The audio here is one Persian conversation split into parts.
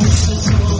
voices.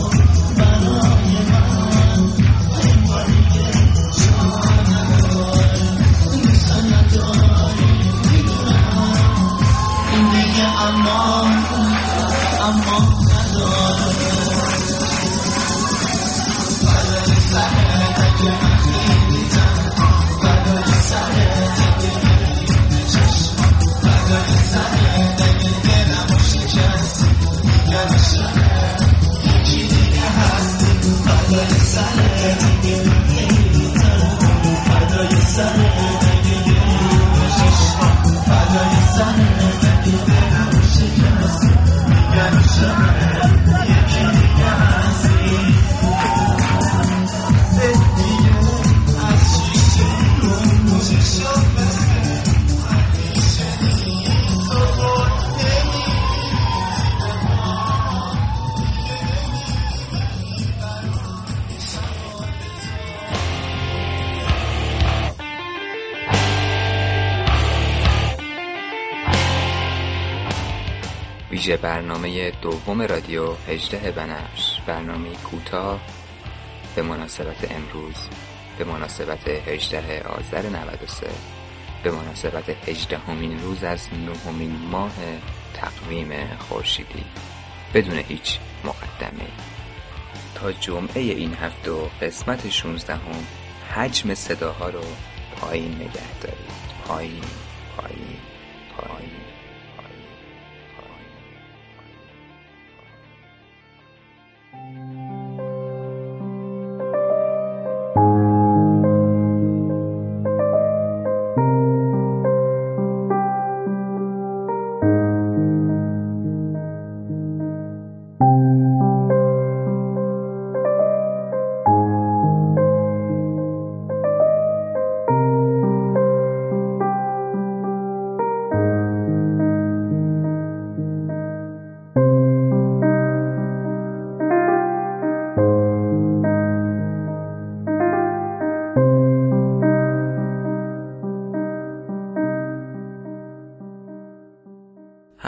ویژه برنامه دوم رادیو هجده بنفش. برنامه کوتاه. به مناسبت امروز. به مناسبت هجده آذر 93 به مناسبت هجدهمین روز از نهمین ماه تقویم خورشیدی. بدون هیچ مقدمه. تا جمعه این هفته و قسمت 16 هم حجم صداها رو پایین نگه دارید. پایین پایین.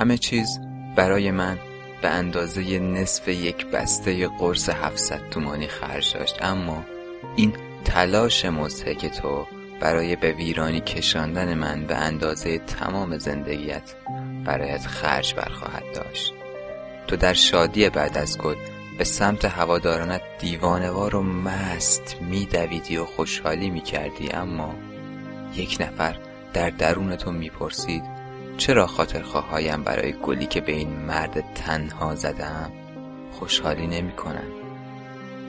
همه چیز برای من به اندازه نصف یک بسته قرص 700 تومانی خرج داشت. اما این تلاش مضحک تو برای به ویرانی کشاندن من به اندازه تمام زندگیت برایت خرج برخواهد داشت. تو در شادی بعد از گل به سمت هوادارانت دیوانوار و مست میدویدی و خوشحالی می‌کردی اما یک نفر در درون تو می‌پرسید چرا خاطرخواهایم برای گلی که به این مرد تنها زدم خوشحالی نمی کنن؟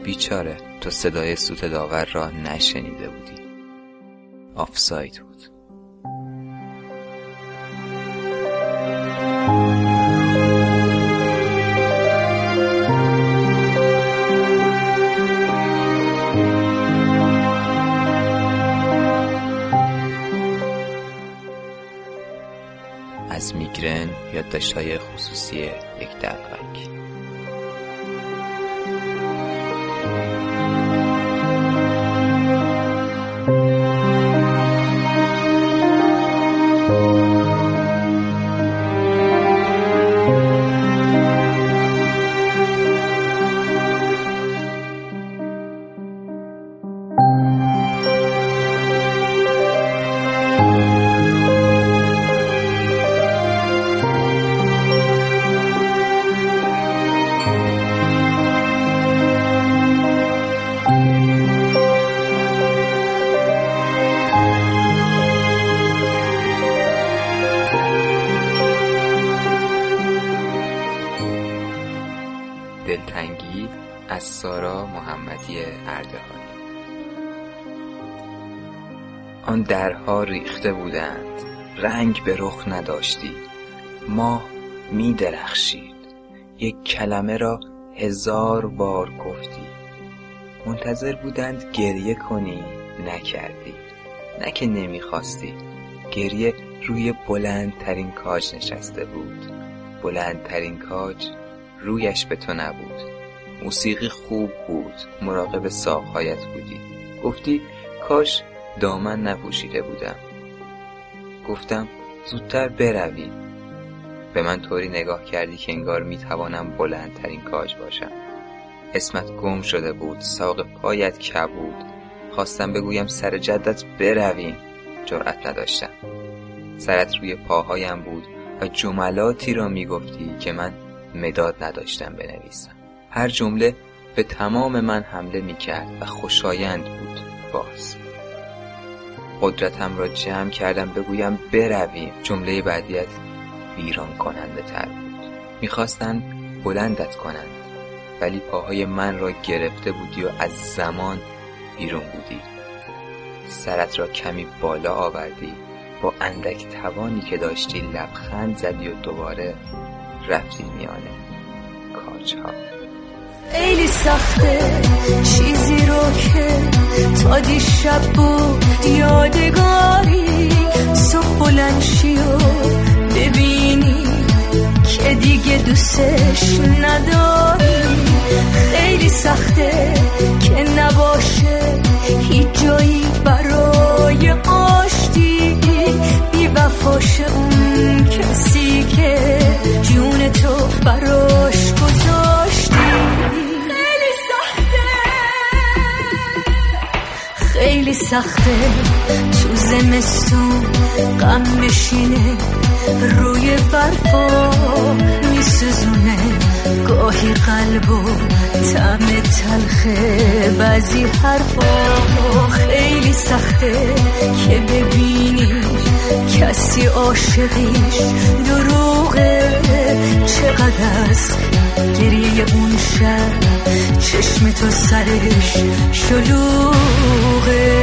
بیچاره تو صدای سوت داور را نشنیده بودی آفساید بود از میگرن های خصوصی یک دقیق از سارا محمدی اردهانی آن درها ریخته بودند. رنگ به رخ نداشتی. ماه می درخشید. یک کلمه را هزار بار گفتی. منتظر بودند گریه کنی نکردی. نه که نمی‌خواستی. گریه روی بلندترین کاج نشسته بود. بلندترین کاج رویش به تو نبود. موسیقی خوب بود. مراقب ساقهایت بودی. گفتی کاش دامن نپوشیده بودم. گفتم زودتر بروی. به من طوری نگاه کردی که انگار می‌توانم بلندترین کاج باشم. اسمت گم شده بود ساق پایت کبود. خواستم بگویم سر جدت برویم. جرأت نداشتم. سرت روی پاهایم بود و جملاتی را می‌گفتی که من مداد نداشتم بنویسم. هر جمله به تمام من حمله می کرد و خوشایند بود باز. قدرتم را جمع کردم بگویم برویم. جمله بعدیت ویران کننده تر بود. می‌خواستند بلندت کنند ولی پاهای من را گرفته بودی و از زمان بیرون بودی. سرت را کمی بالا آوردی با اندک توانی که داشتی لبخند زدی و دوباره رفتی میانه کاج ها خیلی سخته چیزی رو که تا دیشب بود یادگاری. صبح بلنشی و ببینی که دیگه دوستش نداری. خیلی سخته که نباشه هیچ جایی برای آشتی. بی وفاش اون کسی که جون تو براش سخته تو زمستون غم بشینه روی برفا میسوزونه. گاهی قلب و تعم تلخه بعضی حرفا خیلی سخته که ببینی کسی عاشقیش دروغه. چقدر از گریه اون شب چشم تو سرش شلوغه.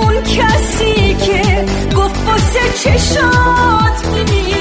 اون کسی که گفت واسه چشات میمیره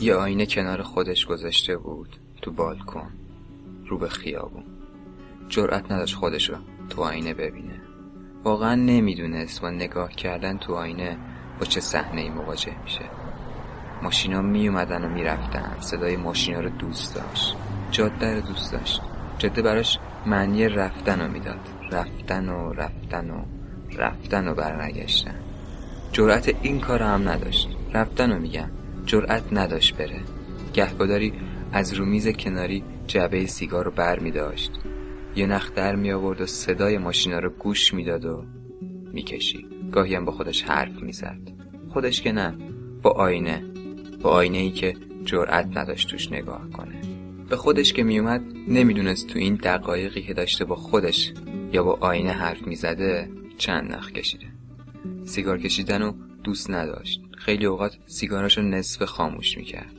یه آینه کنار خودش گذاشته بود تو بالکن رو به خیابون. جرأت نداشت خودش رو تو آینه ببینه. واقعا نمی‌دونست با نگاه کردن تو آینه با چه صحنه ای مواجه میشه. ماشینا می اومدن و می‌رفتن. صدای ماشینا رو دوست داشت. جاده رو دوست داشت. جاده براش معنی رفتن رو می‌داد. رفتن و رفتن و رفتن و برنگشتن. جرأت این کار هم نداشت. رفتن رو میگم جرأت نداشت بره. گهگداری از رو میز کناری جعبه سیگار رو بر می داشت. یه نخ در می آورد و صدای ماشینا رو گوش می‌داد و می‌کشید گاهی هم با خودش حرف می‌زد خودش که نه با آینه. با آینه ای که جرأت نداشت توش نگاه کنه. به خودش که میومد نمی‌دونست تو این دقایقی که داشته با خودش یا با آینه حرف می‌زده چند نخ کشیده. سیگار کشیدن رو دوست نداشت. خیلی اوقات سیگاراشو نصف خاموش می‌کرد.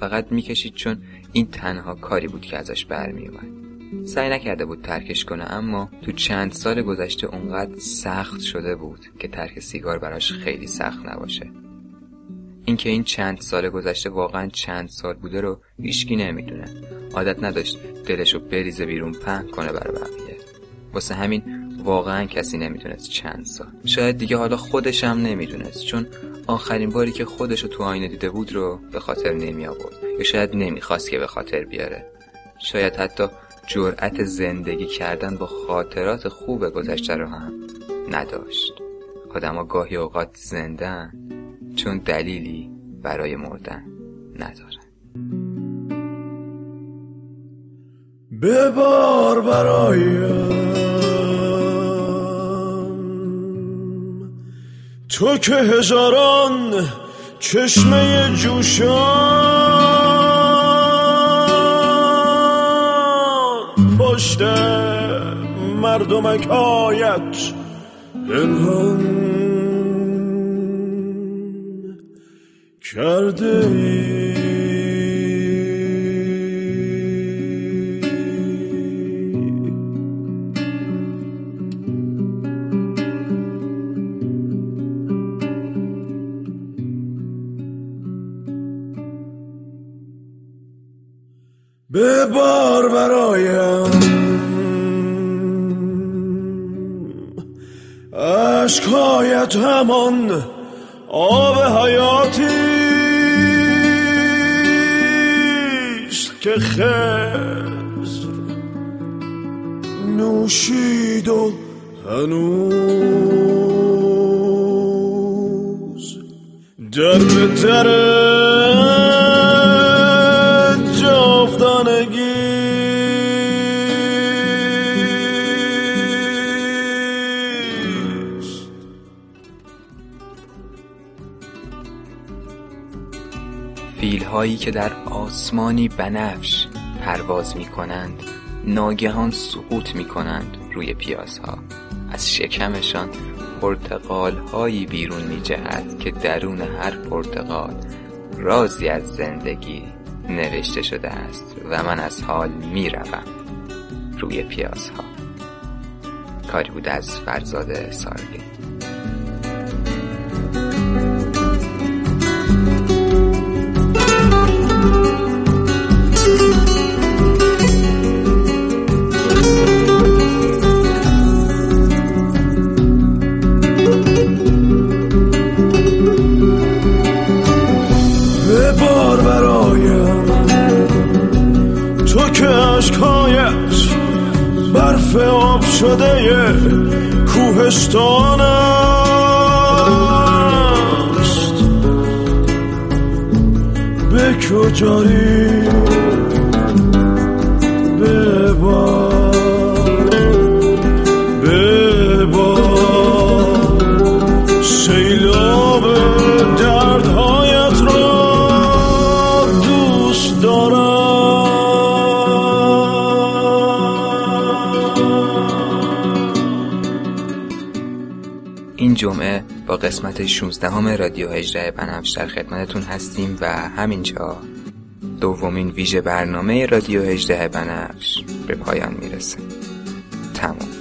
فقط می‌کشید چون این تنها کاری بود که ازش برمیومد سعی نکرده بود ترکش کنه اما تو چند سال گذشته اونقدر سخت شده بود که ترک سیگار براش خیلی سخت نباشه. اینکه این چند سال گذشته واقعا چند سال بوده رو هیچکی نمی‌دونه. عادت نداشت دلشو بریزه بیرون پهن کنه برای بقیه. واسه همین واقعا کسی نمی‌دونست چند سال. شاید دیگه حالا خودش هم نمی‌دونست چون آخرین باری که خودش رو تو آینه دیده بود رو به خاطر نمی آورد. یا شاید نمی‌خواست که به خاطر بیاره. شاید حتی جرأت زندگی کردن با خاطرات خوب گذشته رو هم نداشت. آدما گاهی اوقات زندن چون دلیلی برای مردن ندارن. ببار برایم تو که هزاران چشمه جوشان پشت مردمک آیت پنهان کرده ای. بار برایم. عشقایت همان آب حیاتی است که خزر نوشید و هنوز در بهتره هایی که در آسمانی بنفش پرواز می کنند ناگهان سقوط می کنند روی پیازها. از شکمشان پرتقال هایی بیرون می جهد که درون هر پرتقال رازی از زندگی نوشته شده است و من از حال می روم روی پیازها. کاری بود از فرزاد سارلی کوهستان است به کجاری جمعه با قسمت 16 همه رادیو هجره بنفش در خدمتتون هستیم و همینجا دومین ویژه برنامه رادیو هجده بنفش به پایان می‌رسه. تمام